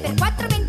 per 4 minuti.